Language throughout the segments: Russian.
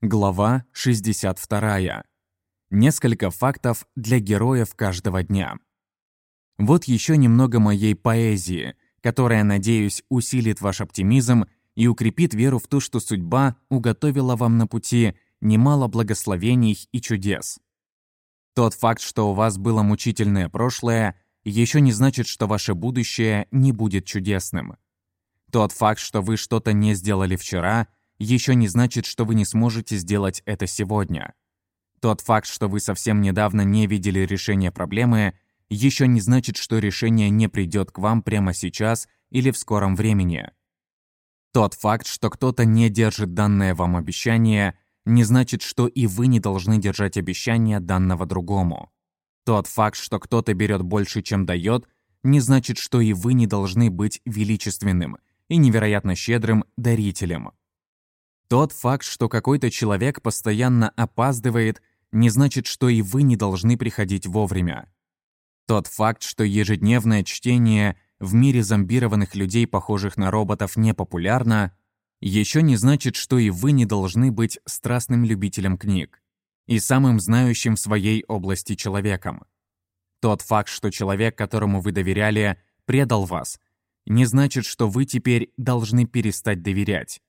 Глава 62. Несколько фактов для героев каждого дня. Вот еще немного моей поэзии, которая, надеюсь, усилит ваш оптимизм и укрепит веру в то, что судьба уготовила вам на пути немало благословений и чудес. Тот факт, что у вас было мучительное прошлое, еще не значит, что ваше будущее не будет чудесным. Тот факт, что вы что-то не сделали вчера, еще не значит, что вы не сможете сделать это сегодня. Тот факт, что вы совсем недавно не видели решения проблемы, еще не значит, что решение не придет к вам прямо сейчас или в скором времени. Тот факт, что кто-то не держит данное вам обещание, не значит, что и вы не должны держать обещание данного другому. Тот факт, что кто-то берет больше, чем дает, не значит, что и вы не должны быть величественным и невероятно щедрым дарителем. Тот факт, что какой-то человек постоянно опаздывает, не значит, что и вы не должны приходить вовремя. Тот факт, что ежедневное чтение в мире зомбированных людей, похожих на роботов, не популярно, еще не значит, что и вы не должны быть страстным любителем книг и самым знающим в своей области человеком. Тот факт, что человек, которому вы доверяли, предал вас, не значит, что вы теперь должны перестать доверять.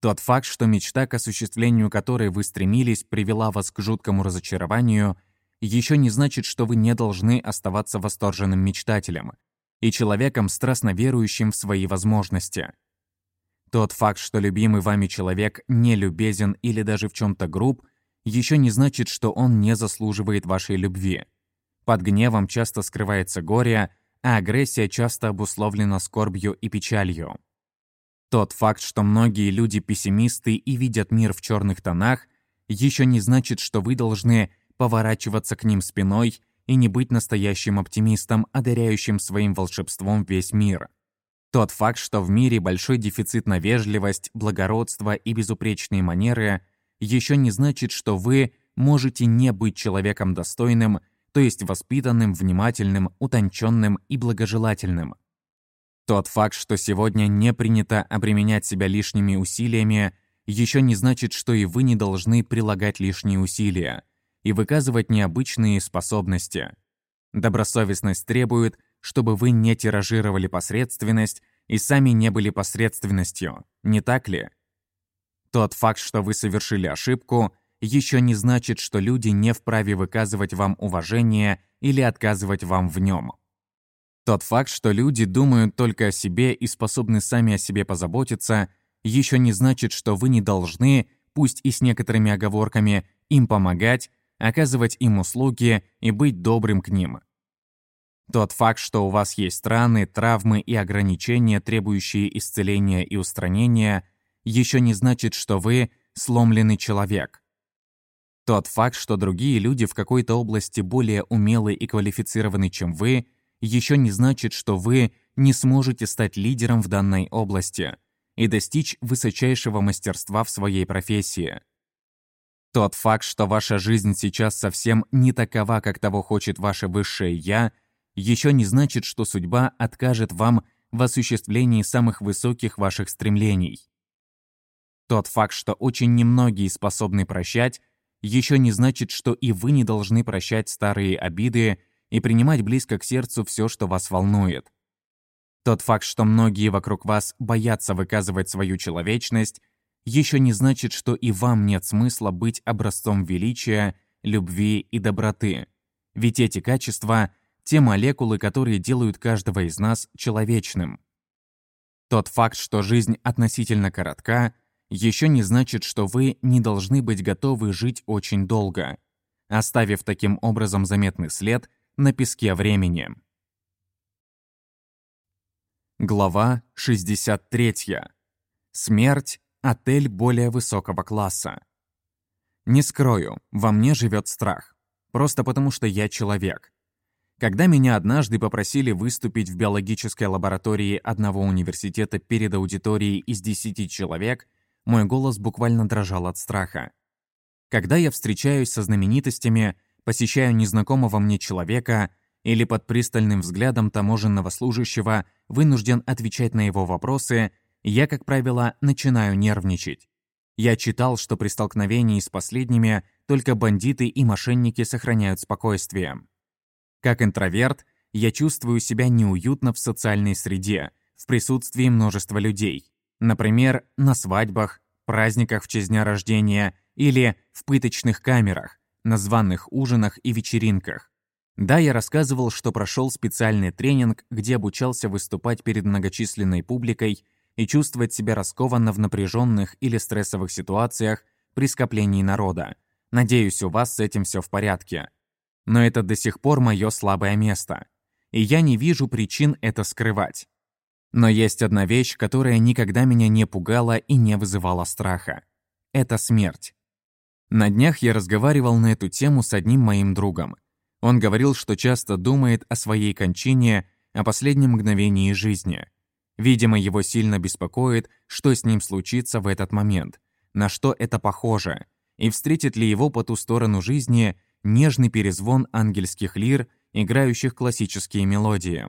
Тот факт, что мечта, к осуществлению которой вы стремились, привела вас к жуткому разочарованию, еще не значит, что вы не должны оставаться восторженным мечтателем и человеком, страстно верующим в свои возможности. Тот факт, что любимый вами человек не любезен или даже в чем-то груб, еще не значит, что он не заслуживает вашей любви. Под гневом часто скрывается горе, а агрессия часто обусловлена скорбью и печалью. Тот факт, что многие люди пессимисты и видят мир в черных тонах, еще не значит, что вы должны поворачиваться к ним спиной и не быть настоящим оптимистом, одаряющим своим волшебством весь мир. Тот факт, что в мире большой дефицит на вежливость, благородство и безупречные манеры, еще не значит, что вы можете не быть человеком достойным, то есть воспитанным, внимательным, утонченным и благожелательным. Тот факт, что сегодня не принято обременять себя лишними усилиями, еще не значит, что и вы не должны прилагать лишние усилия и выказывать необычные способности. Добросовестность требует, чтобы вы не тиражировали посредственность и сами не были посредственностью, не так ли? Тот факт, что вы совершили ошибку, еще не значит, что люди не вправе выказывать вам уважение или отказывать вам в нем. Тот факт, что люди думают только о себе и способны сами о себе позаботиться, еще не значит, что вы не должны, пусть и с некоторыми оговорками, им помогать, оказывать им услуги и быть добрым к ним. Тот факт, что у вас есть раны, травмы и ограничения, требующие исцеления и устранения, еще не значит, что вы сломленный человек. Тот факт, что другие люди в какой-то области более умелы и квалифицированы, чем вы, еще не значит, что вы не сможете стать лидером в данной области и достичь высочайшего мастерства в своей профессии. Тот факт, что ваша жизнь сейчас совсем не такова, как того хочет ваше высшее «я», еще не значит, что судьба откажет вам в осуществлении самых высоких ваших стремлений. Тот факт, что очень немногие способны прощать, еще не значит, что и вы не должны прощать старые обиды и принимать близко к сердцу все, что вас волнует. Тот факт, что многие вокруг вас боятся выказывать свою человечность, еще не значит, что и вам нет смысла быть образцом величия, любви и доброты. Ведь эти качества те молекулы, которые делают каждого из нас человечным. Тот факт, что жизнь относительно коротка, еще не значит, что вы не должны быть готовы жить очень долго, оставив таким образом заметный след на песке времени. Глава 63. Смерть – отель более высокого класса. Не скрою, во мне живет страх. Просто потому, что я человек. Когда меня однажды попросили выступить в биологической лаборатории одного университета перед аудиторией из 10 человек, мой голос буквально дрожал от страха. Когда я встречаюсь со знаменитостями, посещаю незнакомого мне человека или под пристальным взглядом таможенного служащего вынужден отвечать на его вопросы, я, как правило, начинаю нервничать. Я читал, что при столкновении с последними только бандиты и мошенники сохраняют спокойствие. Как интроверт, я чувствую себя неуютно в социальной среде, в присутствии множества людей. Например, на свадьбах, праздниках в честь дня рождения или в пыточных камерах, на званых ужинах и вечеринках. Да, я рассказывал, что прошел специальный тренинг, где обучался выступать перед многочисленной публикой и чувствовать себя раскованно в напряженных или стрессовых ситуациях при скоплении народа. Надеюсь, у вас с этим все в порядке. Но это до сих пор мое слабое место. И я не вижу причин это скрывать. Но есть одна вещь, которая никогда меня не пугала и не вызывала страха. Это смерть. На днях я разговаривал на эту тему с одним моим другом – он говорил, что часто думает о своей кончине, о последнем мгновении жизни. Видимо, его сильно беспокоит, что с ним случится в этот момент, на что это похоже, и встретит ли его по ту сторону жизни нежный перезвон ангельских лир, играющих классические мелодии.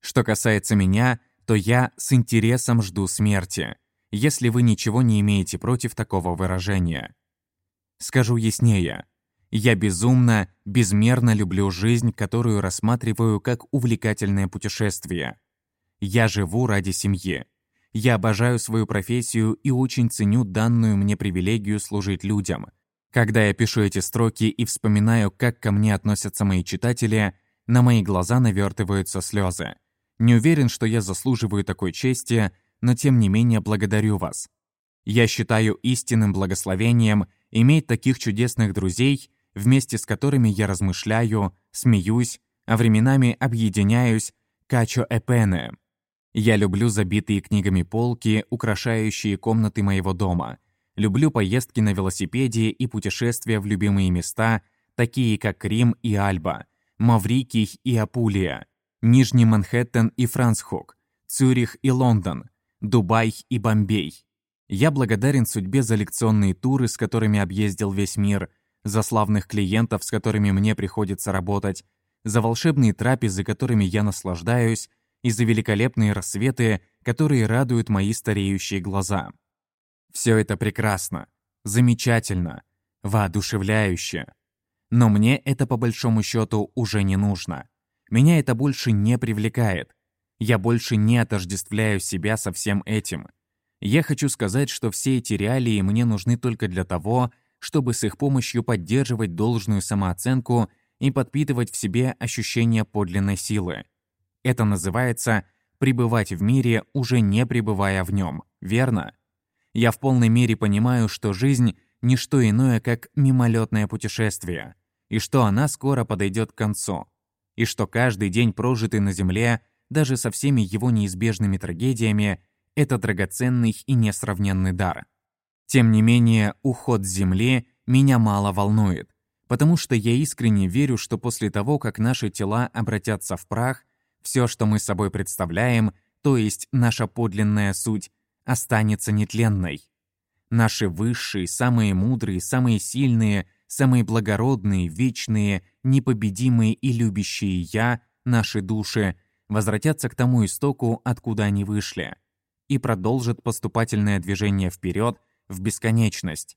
Что касается меня, то я с интересом жду смерти, если вы ничего не имеете против такого выражения. Скажу яснее. Я безумно, безмерно люблю жизнь, которую рассматриваю как увлекательное путешествие. Я живу ради семьи. Я обожаю свою профессию и очень ценю данную мне привилегию служить людям. Когда я пишу эти строки и вспоминаю, как ко мне относятся мои читатели, на мои глаза навертываются слезы. Не уверен, что я заслуживаю такой чести, но тем не менее благодарю вас. Я считаю истинным благословением иметь таких чудесных друзей вместе с которыми я размышляю, смеюсь, а временами объединяюсь качо эпене. Я люблю забитые книгами полки, украшающие комнаты моего дома. Люблю поездки на велосипеде и путешествия в любимые места, такие как Рим и Альба, Маврикий и Апулия, Нижний Манхэттен и Франсхок, Цюрих и Лондон, Дубай и Бомбей. Я благодарен судьбе за лекционные туры, с которыми объездил весь мир, за славных клиентов, с которыми мне приходится работать, за волшебные трапезы, которыми я наслаждаюсь, и за великолепные рассветы, которые радуют мои стареющие глаза. Все это прекрасно, замечательно, воодушевляюще. Но мне это по большому счету уже не нужно. Меня это больше не привлекает. Я больше не отождествляю себя со всем этим. Я хочу сказать, что все эти реалии мне нужны только для того, чтобы с их помощью поддерживать должную самооценку и подпитывать в себе ощущение подлинной силы. Это называется пребывать в мире, уже не пребывая в нем, верно? Я в полной мере понимаю, что жизнь – не что иное, как мимолетное путешествие, и что она скоро подойдет к концу, и что каждый день, прожитый на Земле, даже со всеми его неизбежными трагедиями, это драгоценный и несравненный дар. Тем не менее, уход с Земли меня мало волнует, потому что я искренне верю, что после того, как наши тела обратятся в прах, все, что мы собой представляем, то есть наша подлинная суть, останется нетленной. Наши высшие, самые мудрые, самые сильные, самые благородные, вечные, непобедимые и любящие «я», наши души, возвратятся к тому истоку, откуда они вышли, и продолжат поступательное движение вперед в бесконечность.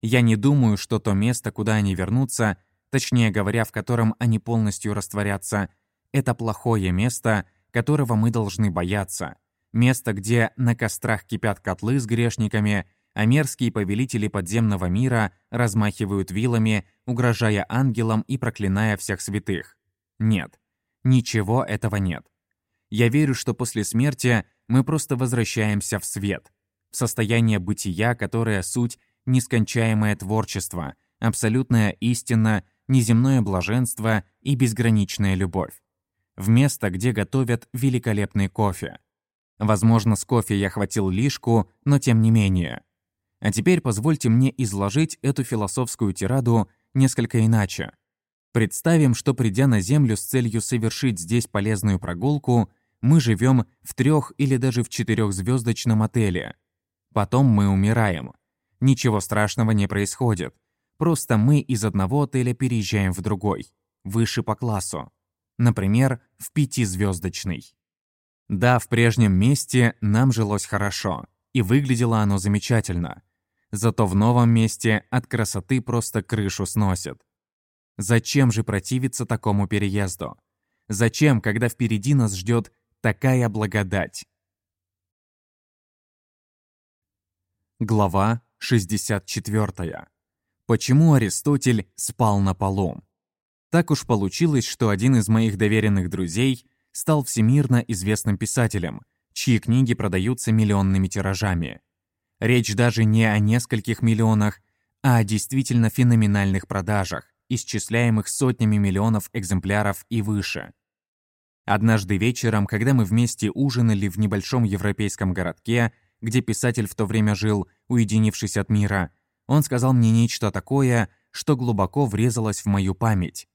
Я не думаю, что то место, куда они вернутся, точнее говоря, в котором они полностью растворятся, это плохое место, которого мы должны бояться. Место, где на кострах кипят котлы с грешниками, а мерзкие повелители подземного мира размахивают вилами, угрожая ангелам и проклиная всех святых. Нет, ничего этого нет. Я верю, что после смерти мы просто возвращаемся в свет в состояние бытия, которое суть нескончаемое творчество, абсолютная истина, неземное блаженство и безграничная любовь. В место, где готовят великолепный кофе. Возможно, с кофе я хватил лишку, но тем не менее. А теперь позвольте мне изложить эту философскую тираду несколько иначе. Представим, что придя на Землю с целью совершить здесь полезную прогулку, мы живем в трех или даже в четырехзвездочном отеле, Потом мы умираем. Ничего страшного не происходит. Просто мы из одного отеля переезжаем в другой, выше по классу. Например, в пятизвездочный. Да, в прежнем месте нам жилось хорошо. и выглядело оно замечательно. Зато в новом месте от красоты просто крышу сносит. Зачем же противиться такому переезду? Зачем, когда впереди нас ждет такая благодать? Глава 64. Почему Аристотель спал на полу? Так уж получилось, что один из моих доверенных друзей стал всемирно известным писателем, чьи книги продаются миллионными тиражами. Речь даже не о нескольких миллионах, а о действительно феноменальных продажах, исчисляемых сотнями миллионов экземпляров и выше. Однажды вечером, когда мы вместе ужинали в небольшом европейском городке, где писатель в то время жил, уединившись от мира, он сказал мне нечто такое, что глубоко врезалось в мою память.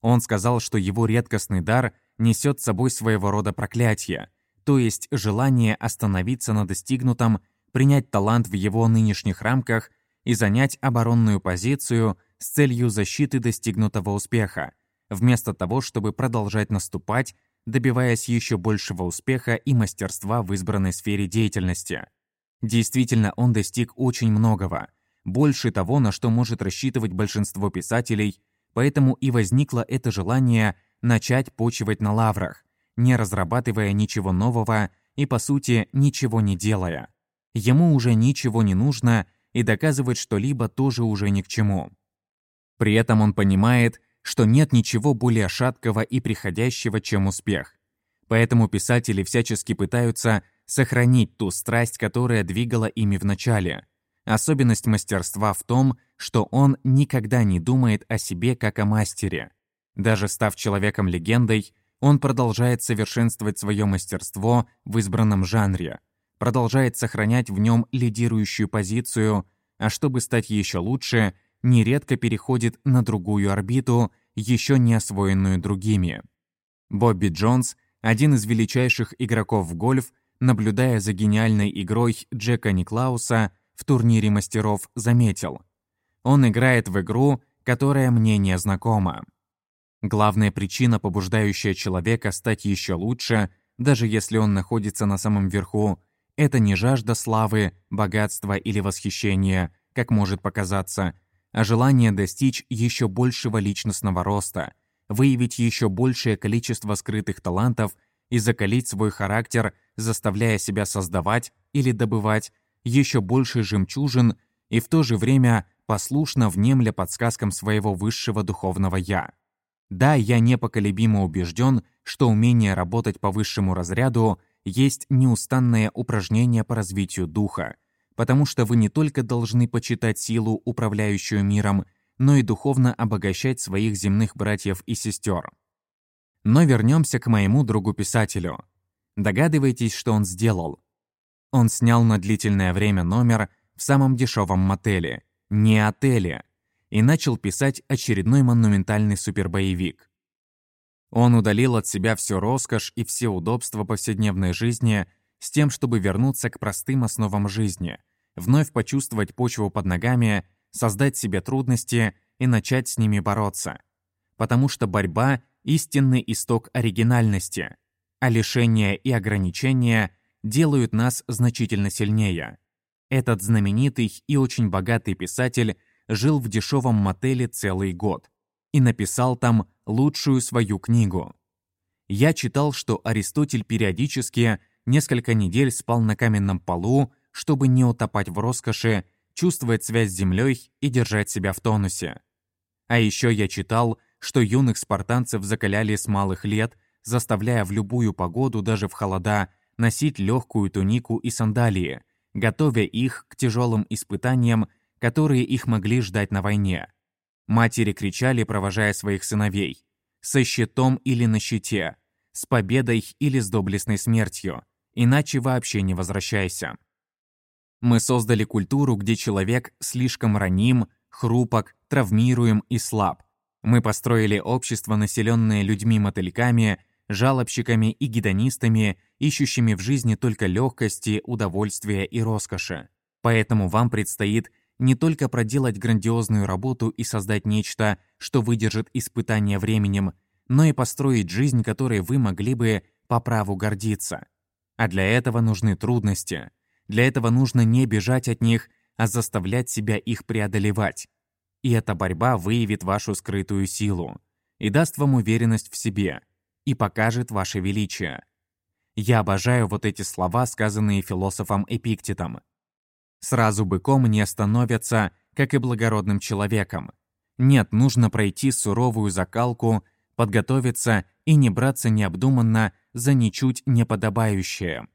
Он сказал, что его редкостный дар несет с собой своего рода проклятие, то есть желание остановиться на достигнутом, принять талант в его нынешних рамках и занять оборонную позицию с целью защиты достигнутого успеха, вместо того, чтобы продолжать наступать, добиваясь еще большего успеха и мастерства в избранной сфере деятельности. Действительно, он достиг очень многого, больше того, на что может рассчитывать большинство писателей, поэтому и возникло это желание начать почивать на лаврах, не разрабатывая ничего нового и, по сути, ничего не делая. Ему уже ничего не нужно, и доказывать что-либо тоже уже ни к чему. При этом он понимает, что нет ничего более шаткого и приходящего, чем успех. Поэтому писатели всячески пытаются сохранить ту страсть, которая двигала ими в начале. Особенность мастерства в том, что он никогда не думает о себе как о мастере. Даже став человеком-легендой, он продолжает совершенствовать свое мастерство в избранном жанре, продолжает сохранять в нем лидирующую позицию, а чтобы стать еще лучше, нередко переходит на другую орбиту, еще не освоенную другими. Бобби Джонс, один из величайших игроков в гольф, наблюдая за гениальной игрой Джека Никлауса в турнире мастеров, заметил. Он играет в игру, которая мне не знакома. Главная причина, побуждающая человека стать еще лучше, даже если он находится на самом верху, это не жажда славы, богатства или восхищения, как может показаться, а желание достичь еще большего личностного роста, выявить еще большее количество скрытых талантов и закалить свой характер, заставляя себя создавать или добывать еще больше жемчужин и в то же время послушно внемля подсказкам своего высшего духовного «я». Да, я непоколебимо убежден, что умение работать по высшему разряду есть неустанное упражнение по развитию духа, потому что вы не только должны почитать силу, управляющую миром, но и духовно обогащать своих земных братьев и сестер. Но вернемся к моему другу-писателю. Догадываетесь, что он сделал? Он снял на длительное время номер в самом дешевом мотеле, не отеле, и начал писать очередной монументальный супербоевик. Он удалил от себя всю роскошь и все удобства повседневной жизни с тем, чтобы вернуться к простым основам жизни, вновь почувствовать почву под ногами, создать себе трудности и начать с ними бороться. Потому что борьба — истинный исток оригинальности, а лишения и ограничения делают нас значительно сильнее. Этот знаменитый и очень богатый писатель жил в дешевом мотеле целый год и написал там лучшую свою книгу. Я читал, что Аристотель периодически несколько недель спал на каменном полу, чтобы не утопать в роскоши, чувствовать связь с землей и держать себя в тонусе. А еще я читал, что юных спартанцев закаляли с малых лет, заставляя в любую погоду, даже в холода, носить легкую тунику и сандалии, готовя их к тяжелым испытаниям которые их могли ждать на войне. Матери кричали, провожая своих сыновей. «Со щитом или на щите», «С победой или с доблестной смертью», иначе вообще не возвращайся. Мы создали культуру, где человек слишком раним, хрупок, травмируем и слаб. Мы построили общество, населенное людьми-мотыльками, жалобщиками и гедонистами, ищущими в жизни только легкости, удовольствия и роскоши. Поэтому вам предстоит не только проделать грандиозную работу и создать нечто, что выдержит испытание временем, но и построить жизнь, которой вы могли бы по праву гордиться. А для этого нужны трудности. Для этого нужно не бежать от них, а заставлять себя их преодолевать. И эта борьба выявит вашу скрытую силу и даст вам уверенность в себе и покажет ваше величие. Я обожаю вот эти слова, сказанные философом Эпиктетом. Сразу быком не становятся, как и благородным человеком. Нет, нужно пройти суровую закалку, подготовиться и не браться необдуманно за ничуть не подобающее.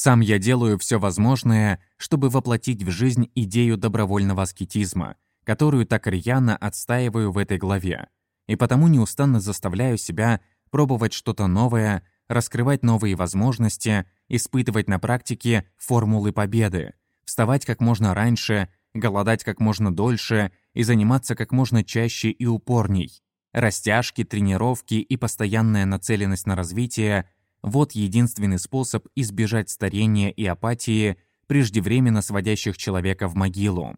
Сам я делаю все возможное, чтобы воплотить в жизнь идею добровольного аскетизма, которую так рьяно отстаиваю в этой главе, и потому неустанно заставляю себя пробовать что-то новое, раскрывать новые возможности, испытывать на практике формулы победы, вставать как можно раньше, голодать как можно дольше и заниматься как можно чаще и упорней. Растяжки, тренировки и постоянная нацеленность на развитие – вот единственный способ избежать старения и апатии, преждевременно сводящих человека в могилу.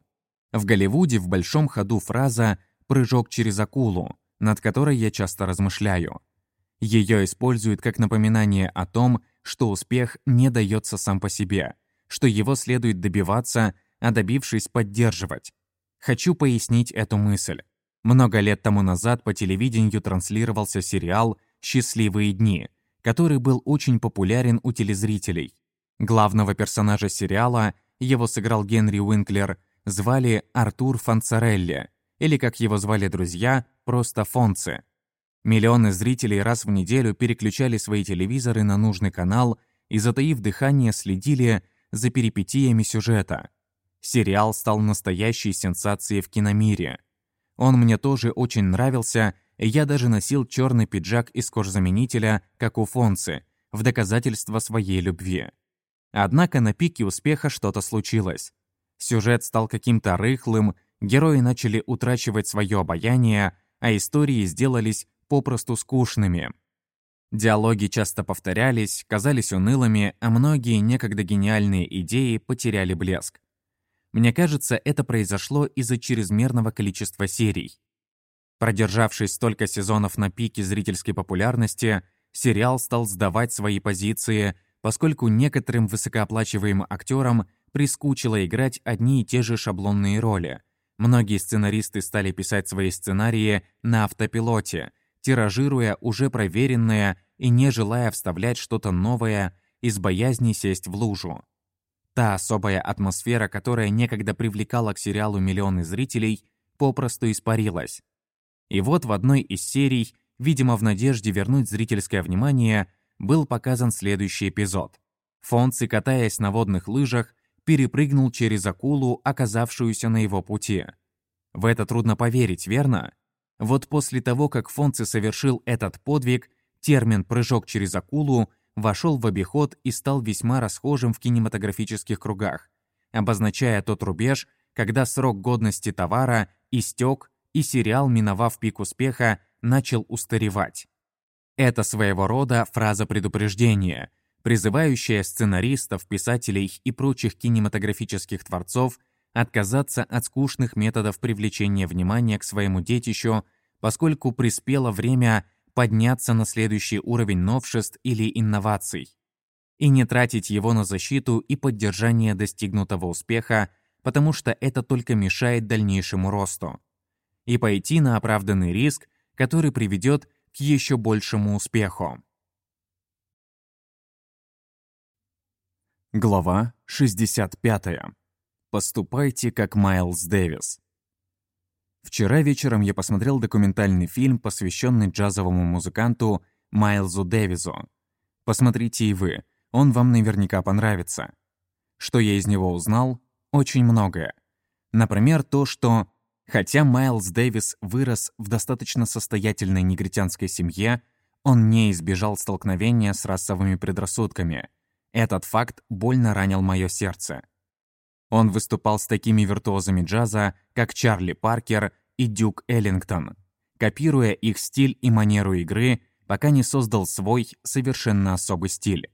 В Голливуде в большом ходу фраза «прыжок через акулу», над которой я часто размышляю. Ее используют как напоминание о том, что успех не дается сам по себе, что его следует добиваться, а добившись поддерживать. Хочу пояснить эту мысль. Много лет тому назад по телевидению транслировался сериал «Счастливые дни», который был очень популярен у телезрителей. Главного персонажа сериала, его сыграл Генри Уинклер, звали Артур Фанцарелли, или, как его звали друзья, просто Фонце. Миллионы зрителей раз в неделю переключали свои телевизоры на нужный канал и, затаив дыхание, следили за перипетиями сюжета. Сериал стал настоящей сенсацией в киномире – он мне тоже очень нравился, я даже носил черный пиджак из кожзаменителя, как у Фонцы, в доказательство своей любви. Однако на пике успеха что-то случилось. Сюжет стал каким-то рыхлым, герои начали утрачивать свое обаяние, а истории сделались попросту скучными. Диалоги часто повторялись, казались унылыми, а многие некогда гениальные идеи потеряли блеск. Мне кажется, это произошло из-за чрезмерного количества серий. Продержавшись столько сезонов на пике зрительской популярности, сериал стал сдавать свои позиции, поскольку некоторым высокооплачиваемым актерам прискучило играть одни и те же шаблонные роли. Многие сценаристы стали писать свои сценарии на автопилоте, тиражируя уже проверенное и не желая вставлять что-то новое из боязни сесть в лужу. Та особая атмосфера, которая некогда привлекала к сериалу миллионы зрителей, попросту испарилась. И вот в одной из серий, видимо в надежде вернуть зрительское внимание, был показан следующий эпизод. Фонси, катаясь на водных лыжах, перепрыгнул через акулу, оказавшуюся на его пути. В это трудно поверить, верно? Вот после того, как Фонси совершил этот подвиг, термин «прыжок через акулу» вошел в обиход и стал весьма расхожим в кинематографических кругах, обозначая тот рубеж, когда срок годности товара истек и сериал, миновав пик успеха, начал устаревать. Это своего рода фраза предупреждения, призывающая сценаристов, писателей и прочих кинематографических творцов отказаться от скучных методов привлечения внимания к своему детищу, поскольку приспело время подняться на следующий уровень новшеств или инноваций и не тратить его на защиту и поддержание достигнутого успеха, потому что это только мешает дальнейшему росту. И пойти на оправданный риск, который приведет к еще большему успеху. Глава 65. Поступайте как Майлз Дэвис. Вчера вечером я посмотрел документальный фильм, посвященный джазовому музыканту Майлзу Дэвизу. Посмотрите и вы, он вам наверняка понравится. Что я из него узнал? Очень многое. Например, то, что хотя Майлз Дэвис вырос в достаточно состоятельной негритянской семье, он не избежал столкновения с расовыми предрассудками. Этот факт больно ранил мое сердце. Он выступал с такими виртуозами джаза, как Чарли Паркер и Дюк Эллингтон, копируя их стиль и манеру игры, пока не создал свой совершенно особый стиль.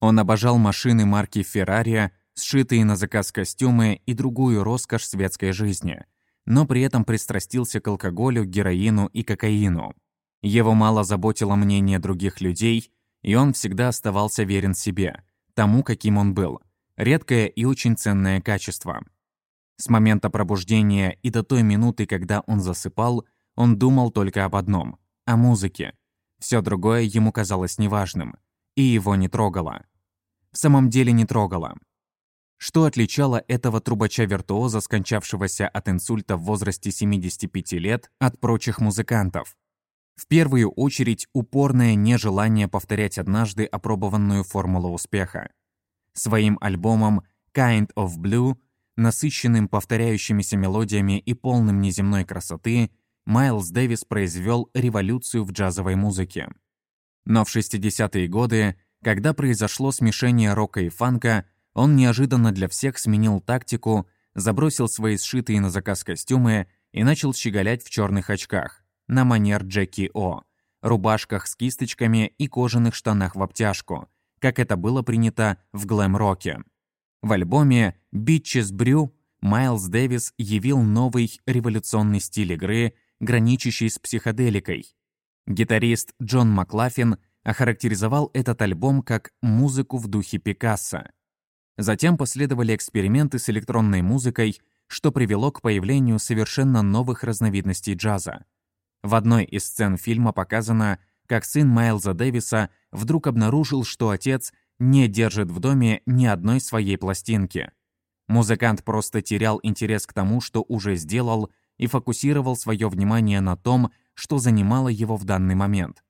Он обожал машины марки Ferrari, сшитые на заказ костюмы и другую роскошь светской жизни, но при этом пристрастился к алкоголю, героину и кокаину. Его мало заботило мнение других людей, и он всегда оставался верен себе, тому, каким он был – Редкое и очень ценное качество. С момента пробуждения и до той минуты, когда он засыпал, он думал только об одном — о музыке. Все другое ему казалось неважным, и его не трогало. В самом деле не трогало. Что отличало этого трубача-виртуоза, скончавшегося от инсульта в возрасте 75 лет, от прочих музыкантов? В первую очередь, упорное нежелание повторять однажды опробованную формулу успеха. Своим альбомом «Kind of Blue», насыщенным повторяющимися мелодиями и полным неземной красоты, Майлз Дэвис произвел революцию в джазовой музыке. Но в 60-е годы, когда произошло смешение рока и фанка, он неожиданно для всех сменил тактику, забросил свои сшитые на заказ костюмы и начал щеголять в черных очках, на манер Джеки О, рубашках с кисточками и кожаных штанах в обтяжку, как это было принято в глэм-роке. В альбоме «Bitches Brew» Майлз Дэвис явил новый революционный стиль игры, граничащий с психоделикой. Гитарист Джон Маклафин охарактеризовал этот альбом как «музыку в духе Пикассо», Затем последовали эксперименты с электронной музыкой, что привело к появлению совершенно новых разновидностей джаза. В одной из сцен фильма показано, как сын Майлза Дэвиса вдруг обнаружил, что отец не держит в доме ни одной своей пластинки. Музыкант просто терял интерес к тому, что уже сделал, и фокусировал свое внимание на том, что занимало его в данный момент.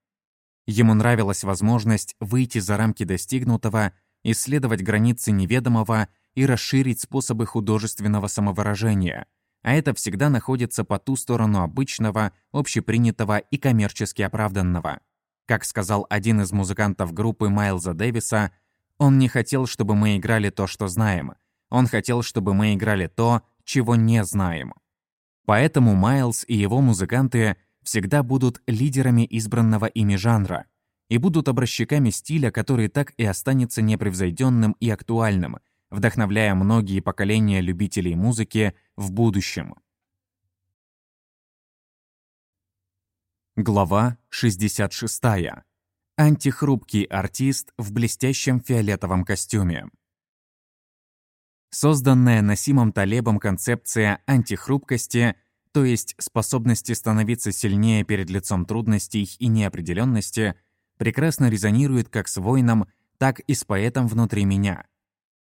Ему нравилась возможность выйти за рамки достигнутого исследовать границы неведомого и расширить способы художественного самовыражения, а это всегда находится по ту сторону обычного, общепринятого и коммерчески оправданного. Как сказал один из музыкантов группы Майлза Дэвиса, он не хотел, чтобы мы играли то, что знаем. Он хотел, чтобы мы играли то, чего не знаем. Поэтому Майлз и его музыканты всегда будут лидерами избранного ими жанра, и будут образчиками стиля, который так и останется непревзойденным и актуальным, вдохновляя многие поколения любителей музыки в будущем. Глава 66. Антихрупкий артист в блестящем фиолетовом костюме. Созданная Насимом Талебом концепция антихрупкости, то есть способности становиться сильнее перед лицом трудностей и неопределенности – прекрасно резонирует как с воином, так и с поэтом внутри меня.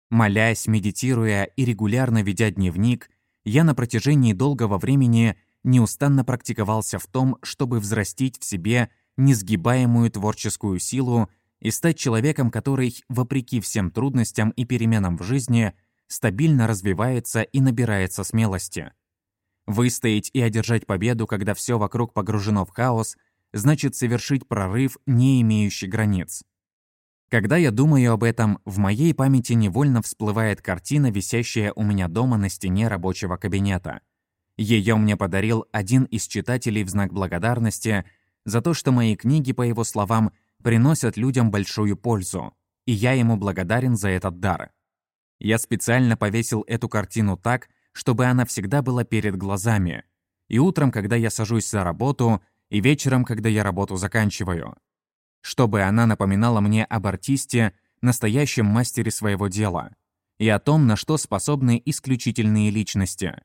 Молясь, медитируя и регулярно ведя дневник, я на протяжении долгого времени неустанно практиковался в том, чтобы взрастить в себе несгибаемую творческую силу и стать человеком, который, вопреки всем трудностям и переменам в жизни, стабильно развивается и набирается смелости. Выстоять и одержать победу, когда все вокруг погружено в хаос – значит совершить прорыв, не имеющий границ. Когда я думаю об этом, в моей памяти невольно всплывает картина, висящая у меня дома на стене рабочего кабинета. Ее мне подарил один из читателей в знак благодарности за то, что мои книги, по его словам, приносят людям большую пользу, и я ему благодарен за этот дар. Я специально повесил эту картину так, чтобы она всегда была перед глазами. И утром, когда я сажусь за работу, и вечером, когда я работу заканчиваю. Чтобы она напоминала мне об артисте, настоящем мастере своего дела, и о том, на что способны исключительные личности.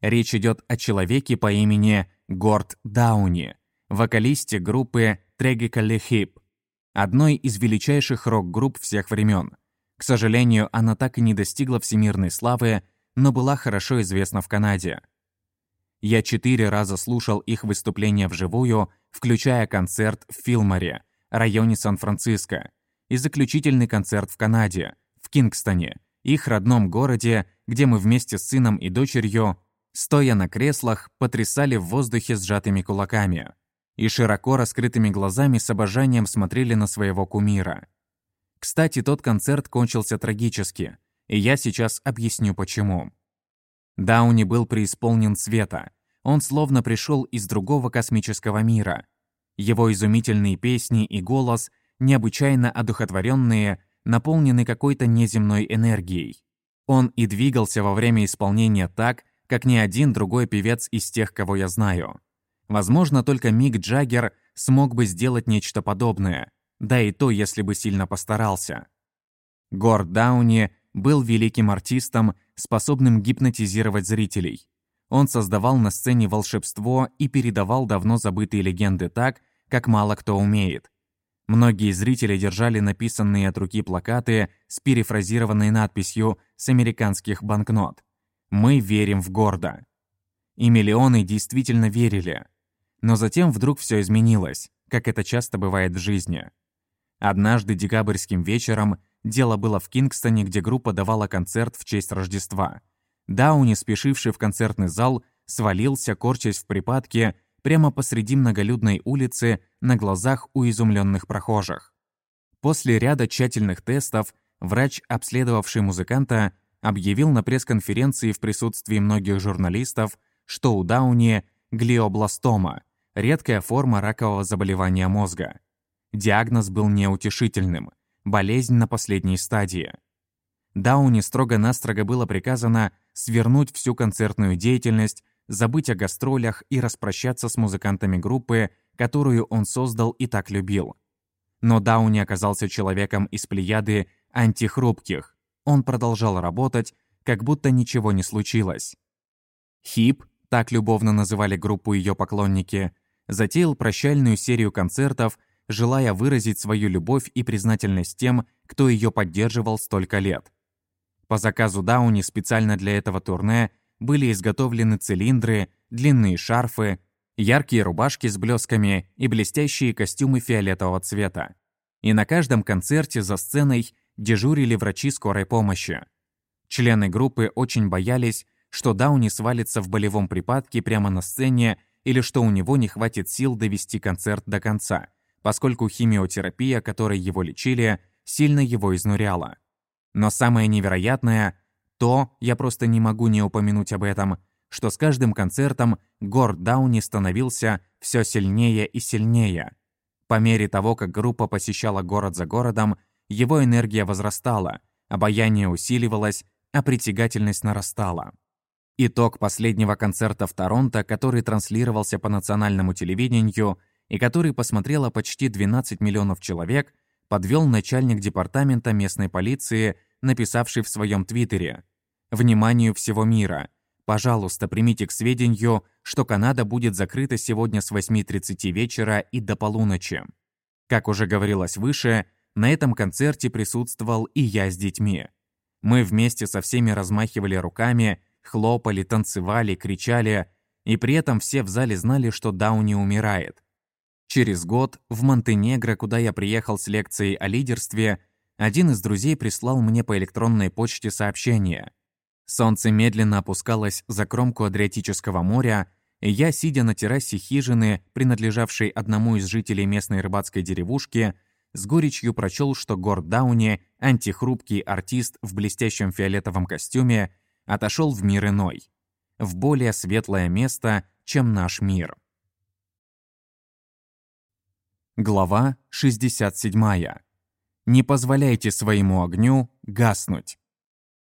Речь идет о человеке по имени Горд Дауни, вокалисте группы Tragically Hip, одной из величайших рок-групп всех времен. К сожалению, она так и не достигла всемирной славы, но была хорошо известна в Канаде. Я четыре раза слушал их выступления вживую, включая концерт в Филморе, районе Сан-Франциско, и заключительный концерт в Канаде, в Кингстоне, их родном городе, где мы вместе с сыном и дочерью, стоя на креслах, потрясали в воздухе сжатыми кулаками и широко раскрытыми глазами с обожанием смотрели на своего кумира. Кстати, тот концерт кончился трагически, и я сейчас объясню почему. Дауни был преисполнен света. Он словно пришел из другого космического мира. Его изумительные песни и голос, необычайно одухотворенные, наполнены какой-то неземной энергией. Он и двигался во время исполнения так, как ни один другой певец из тех, кого я знаю. Возможно, только Мик Джаггер смог бы сделать нечто подобное, да и то, если бы сильно постарался. Горд Дауни был великим артистом, способным гипнотизировать зрителей. Он создавал на сцене волшебство и передавал давно забытые легенды так, как мало кто умеет. Многие зрители держали написанные от руки плакаты с перефразированной надписью с американских банкнот «Мы верим в Гордо». И миллионы действительно верили. Но затем вдруг все изменилось, как это часто бывает в жизни. Однажды декабрьским вечером дело было в Кингстоне, где группа давала концерт в честь Рождества. Дауни, спешивший в концертный зал, свалился, корчась в припадке, прямо посреди многолюдной улицы на глазах у изумленных прохожих. После ряда тщательных тестов врач, обследовавший музыканта, объявил на пресс-конференции в присутствии многих журналистов, что у Дауни глиобластома, редкая форма ракового заболевания мозга. Диагноз был неутешительным – болезнь на последней стадии. Дауни строго-настрого было приказано свернуть всю концертную деятельность забыть о гастролях и распрощаться с музыкантами группы, которую он создал и так любил. Но Дауни оказался человеком из плеяды антихрупких. Он продолжал работать, как будто ничего не случилось. Хип, так любовно называли группу ее поклонники, затеял прощальную серию концертов, желая выразить свою любовь и признательность тем, кто ее поддерживал столько лет. По заказу Дауни специально для этого турне были изготовлены цилиндры, длинные шарфы, яркие рубашки с блесками и блестящие костюмы фиолетового цвета. И на каждом концерте за сценой дежурили врачи скорой помощи. Члены группы очень боялись, что Дауни свалится в болевом припадке прямо на сцене или что у него не хватит сил довести концерт до конца, поскольку химиотерапия, которой его лечили, сильно его изнуряла. Но самое невероятное то, я просто не могу не упомянуть об этом, что с каждым концертом Горд Дауни становился все сильнее и сильнее. По мере того, как группа посещала город за городом, его энергия возрастала, обаяние усиливалось, а притягательность нарастала. Итог последнего концерта в Торонто, который транслировался по национальному телевидению и который посмотрело почти 12 миллионов человек, подвел начальник департамента местной полиции написавший в своем твиттере «Вниманию всего мира! Пожалуйста, примите к сведению, что Канада будет закрыта сегодня с 8.30 вечера и до полуночи». Как уже говорилось выше, на этом концерте присутствовал и я с детьми. Мы вместе со всеми размахивали руками, хлопали, танцевали, кричали, и при этом все в зале знали, что Дауни умирает. Через год в Монтенегро, куда я приехал с лекцией о лидерстве, один из друзей прислал мне по электронной почте сообщение. Солнце медленно опускалось за кромку Адриатического моря, и я, сидя на террасе хижины, принадлежавшей одному из жителей местной рыбацкой деревушки, с горечью прочел, что Горд Дауни, антихрупкий артист в блестящем фиолетовом костюме, отошел в мир иной, в более светлое место, чем наш мир. Глава 67. Не позволяйте своему огню гаснуть.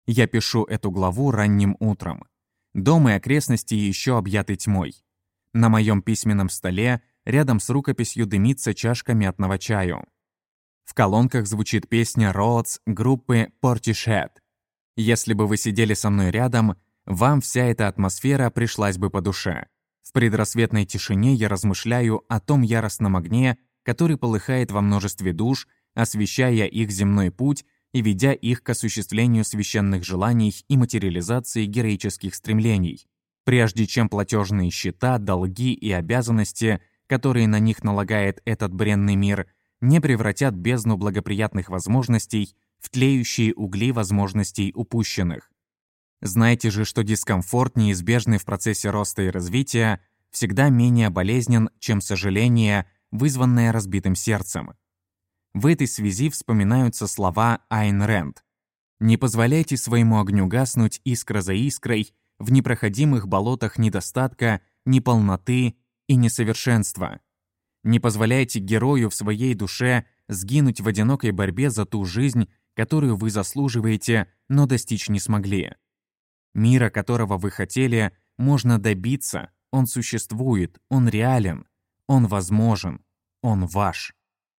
Я пишу эту главу ранним утром. Дом и окрестности еще объяты тьмой. На моем письменном столе рядом с рукописью дымится чашка мятного чаю. В колонках звучит песня Роудс группы Portishead. Если бы вы сидели со мной рядом, вам вся эта атмосфера пришлась бы по душе. В предрассветной тишине я размышляю о том яростном огне, который полыхает во множестве душ освещая их земной путь и ведя их к осуществлению священных желаний и материализации героических стремлений, прежде чем платежные счета, долги и обязанности, которые на них налагает этот бренный мир, не превратят бездну благоприятных возможностей в тлеющие угли возможностей упущенных. Знайте же, что дискомфорт, неизбежный в процессе роста и развития, всегда менее болезнен, чем сожаление, вызванное разбитым сердцем. В этой связи вспоминаются слова Айн Рэнд. «Не позволяйте своему огню гаснуть искра за искрой в непроходимых болотах недостатка, неполноты и несовершенства. Не позволяйте герою в своей душе сгинуть в одинокой борьбе за ту жизнь, которую вы заслуживаете, но достичь не смогли. Мира, которого вы хотели, можно добиться, он существует, он реален, он возможен, он ваш.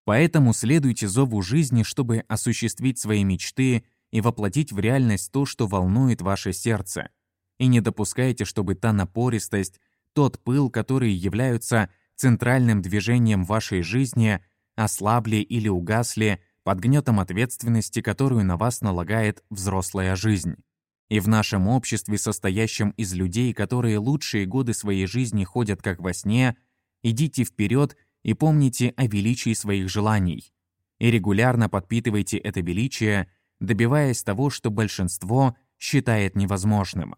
Поэтому следуйте зову жизни, чтобы осуществить свои мечты и воплотить в реальность то, что волнует ваше сердце. И не допускайте, чтобы та напористость, тот пыл, которые являются центральным движением вашей жизни, ослабли или угасли под гнетом ответственности, которую на вас налагает взрослая жизнь. И в нашем обществе, состоящем из людей, которые лучшие годы своей жизни ходят как во сне, идите вперед и помните о величии своих желаний. И регулярно подпитывайте это величие, добиваясь того, что большинство считает невозможным.